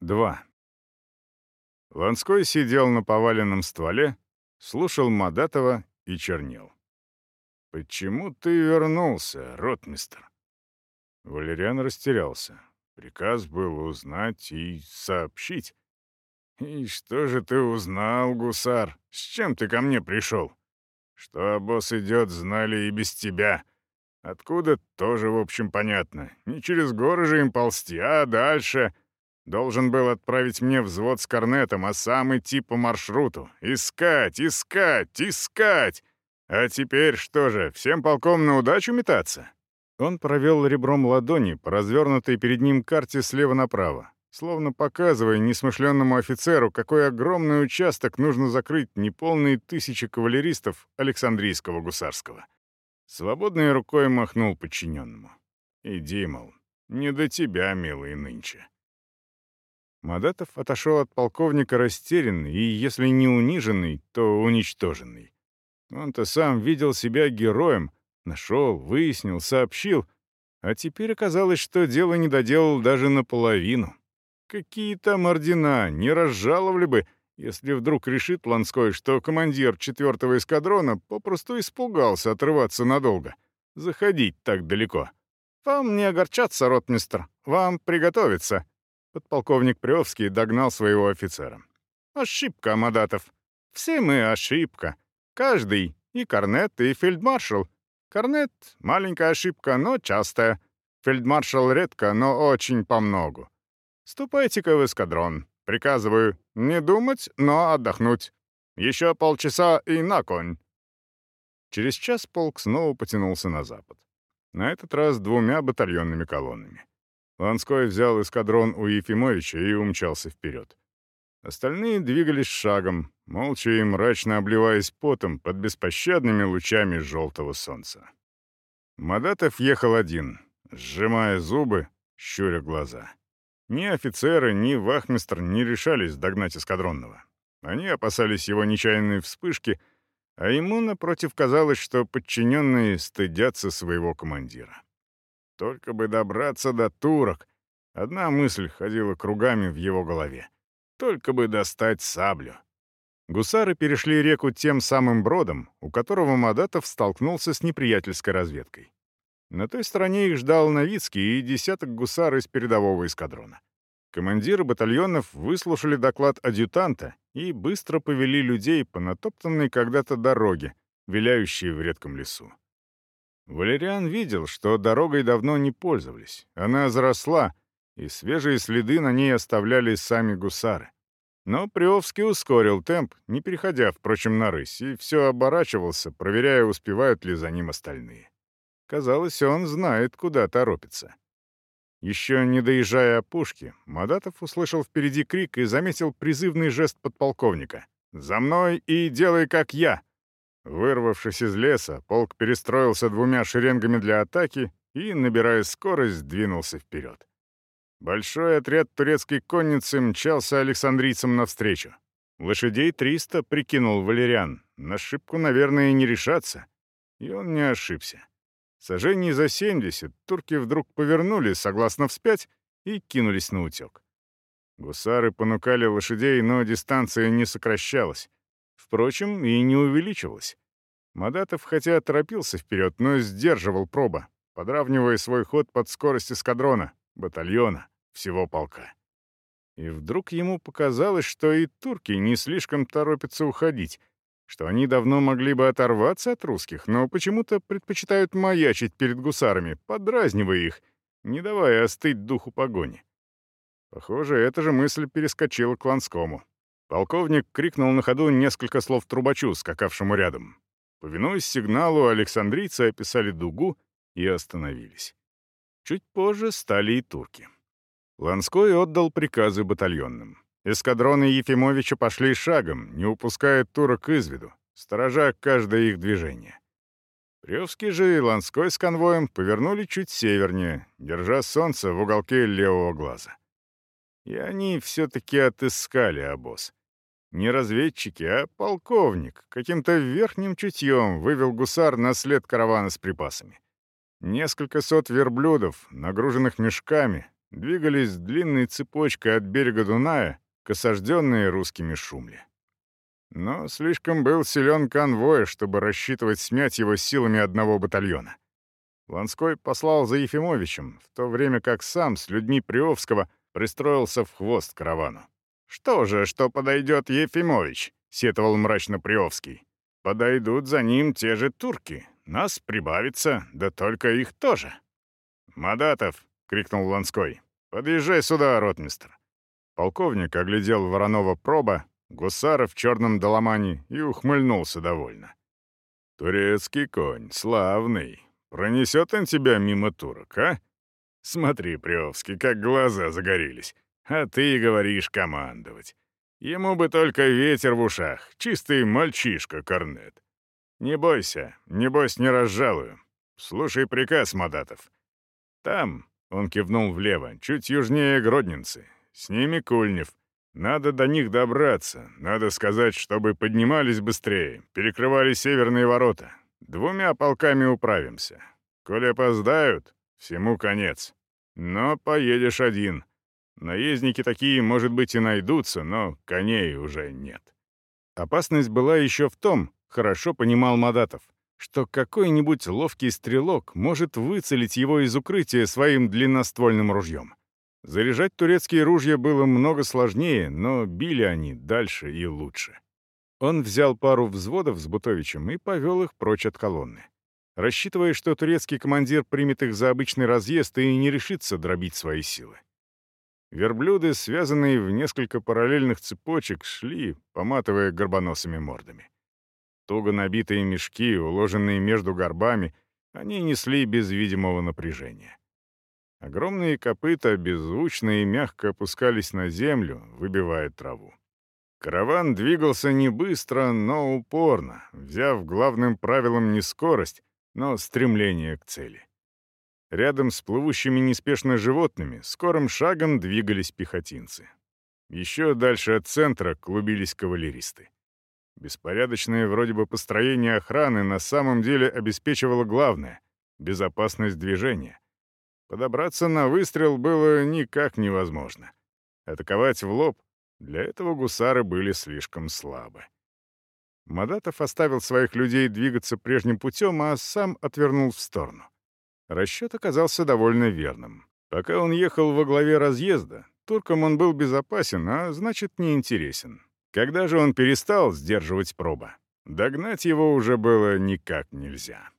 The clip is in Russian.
2. Ланской сидел на поваленном стволе, слушал Мадатова и чернел. «Почему ты вернулся, ротмистр?» Валериан растерялся. Приказ был узнать и сообщить. «И что же ты узнал, гусар? С чем ты ко мне пришел?» «Что обоз идет, знали и без тебя. Откуда, тоже, в общем, понятно. Не через горы же им ползти, а дальше...» Должен был отправить мне взвод с корнетом, а сам идти по маршруту. Искать, искать, искать! А теперь что же, всем полком на удачу метаться?» Он провел ребром ладони по развернутой перед ним карте слева направо, словно показывая несмышленному офицеру, какой огромный участок нужно закрыть неполные тысячи кавалеристов Александрийского гусарского. Свободной рукой махнул подчиненному. «Иди, мол, не до тебя, милый, нынче». Мадатов отошел от полковника растерянный и, если не униженный, то уничтоженный. Он-то сам видел себя героем, нашел, выяснил, сообщил, а теперь оказалось, что дело не доделал даже наполовину. Какие там ордена, не разжаловали бы, если вдруг решит Ланской, что командир четвертого эскадрона попросту испугался отрываться надолго, заходить так далеко. «Вам не огорчаться, ротмистр, вам приготовиться», Подполковник Превский догнал своего офицера. «Ошибка, Амадатов. Все мы ошибка. Каждый. И корнет, и фельдмаршал. Корнет — маленькая ошибка, но частая. Фельдмаршал редко, но очень помногу. Ступайте-ка в эскадрон. Приказываю не думать, но отдохнуть. Еще полчаса и на конь». Через час полк снова потянулся на запад. На этот раз двумя батальонными колоннами. Ланской взял эскадрон у Ефимовича и умчался вперед. Остальные двигались шагом, молча и мрачно обливаясь потом под беспощадными лучами желтого солнца. Мадатов ехал один, сжимая зубы, щуря глаза. Ни офицеры, ни вахмистр не решались догнать эскадронного. Они опасались его нечаянной вспышки, а ему, напротив, казалось, что подчиненные стыдятся своего командира. Только бы добраться до турок. Одна мысль ходила кругами в его голове. Только бы достать саблю. Гусары перешли реку тем самым бродом, у которого Мадатов столкнулся с неприятельской разведкой. На той стороне их ждал Новицкий и десяток гусар из передового эскадрона. Командиры батальонов выслушали доклад адъютанта и быстро повели людей по натоптанной когда-то дороге, виляющей в редком лесу. Валериан видел, что дорогой давно не пользовались. Она заросла, и свежие следы на ней оставляли сами гусары. Но Приовский ускорил темп, не переходя, впрочем, на рысь, и все оборачивался, проверяя, успевают ли за ним остальные. Казалось, он знает, куда торопится. Еще не доезжая опушки, Мадатов услышал впереди крик и заметил призывный жест подполковника. «За мной и делай, как я!» Вырвавшись из леса, полк перестроился двумя шеренгами для атаки и, набирая скорость, двинулся вперед. Большой отряд турецкой конницы мчался александрийцам навстречу. Лошадей 300 прикинул Валериан. На ошибку, наверное, не решаться. И он не ошибся. Сожжений за 70 турки вдруг повернули, согласно вспять, и кинулись на утек. Гусары понукали лошадей, но дистанция не сокращалась. Впрочем, и не увеличивалась. Мадатов хотя торопился вперед, но сдерживал проба, подравнивая свой ход под скорость эскадрона, батальона, всего полка. И вдруг ему показалось, что и турки не слишком торопятся уходить, что они давно могли бы оторваться от русских, но почему-то предпочитают маячить перед гусарами, подразнивая их, не давая остыть духу погони. Похоже, эта же мысль перескочила к Ланскому. Полковник крикнул на ходу несколько слов трубачу, скакавшему рядом. Повинуясь сигналу, александрийцы описали дугу и остановились. Чуть позже стали и турки. Ланской отдал приказы батальонным. Эскадроны Ефимовича пошли шагом, не упуская турок из виду, сторожа каждое их движение. Превский же и Ланской с конвоем повернули чуть севернее, держа солнце в уголке левого глаза. И они все-таки отыскали обоз. Не разведчики, а полковник каким-то верхним чутьем вывел гусар на след каравана с припасами. Несколько сот верблюдов, нагруженных мешками, двигались длинной цепочкой от берега Дуная к осажденной русскими шумле. Но слишком был силен конвой, чтобы рассчитывать смять его силами одного батальона. Ланской послал за Ефимовичем, в то время как сам с людьми Приовского пристроился в хвост каравану. «Что же, что подойдет Ефимович?» — сетовал мрачно Приовский. «Подойдут за ним те же турки. Нас прибавится, да только их тоже». «Мадатов!» — крикнул Ланской. «Подъезжай сюда, ротмистр». Полковник оглядел Воронова проба, гусара в черном доломане и ухмыльнулся довольно. «Турецкий конь, славный. Пронесет он тебя мимо турок, а? Смотри, Приовский, как глаза загорелись. А ты говоришь командовать. Ему бы только ветер в ушах, чистый мальчишка Корнет. Не бойся, небось не разжалую. Слушай приказ, Мадатов. Там, — он кивнул влево, — чуть южнее Гродненцы. С ними Кульнев. Надо до них добраться. Надо сказать, чтобы поднимались быстрее, перекрывали северные ворота. Двумя полками управимся. Коли опоздают, всему конец. Но поедешь один. Наездники такие, может быть, и найдутся, но коней уже нет. Опасность была еще в том, хорошо понимал Мадатов, что какой-нибудь ловкий стрелок может выцелить его из укрытия своим длинноствольным ружьем. Заряжать турецкие ружья было много сложнее, но били они дальше и лучше. Он взял пару взводов с Бутовичем и повел их прочь от колонны, рассчитывая, что турецкий командир примет их за обычный разъезд и не решится дробить свои силы. Верблюды, связанные в несколько параллельных цепочек, шли, поматывая горбоносыми мордами. Туго набитые мешки, уложенные между горбами, они несли без видимого напряжения. Огромные копыта беззвучно и мягко опускались на землю, выбивая траву. Караван двигался не быстро, но упорно, взяв главным правилом не скорость, но стремление к цели. Рядом с плывущими неспешно животными скорым шагом двигались пехотинцы. Еще дальше от центра клубились кавалеристы. Беспорядочное вроде бы построение охраны на самом деле обеспечивало главное — безопасность движения. Подобраться на выстрел было никак невозможно. Атаковать в лоб — для этого гусары были слишком слабы. Мадатов оставил своих людей двигаться прежним путем, а сам отвернул в сторону. Расчет оказался довольно верным. Пока он ехал во главе разъезда, туркам он был безопасен, а значит, неинтересен. Когда же он перестал сдерживать проба? Догнать его уже было никак нельзя.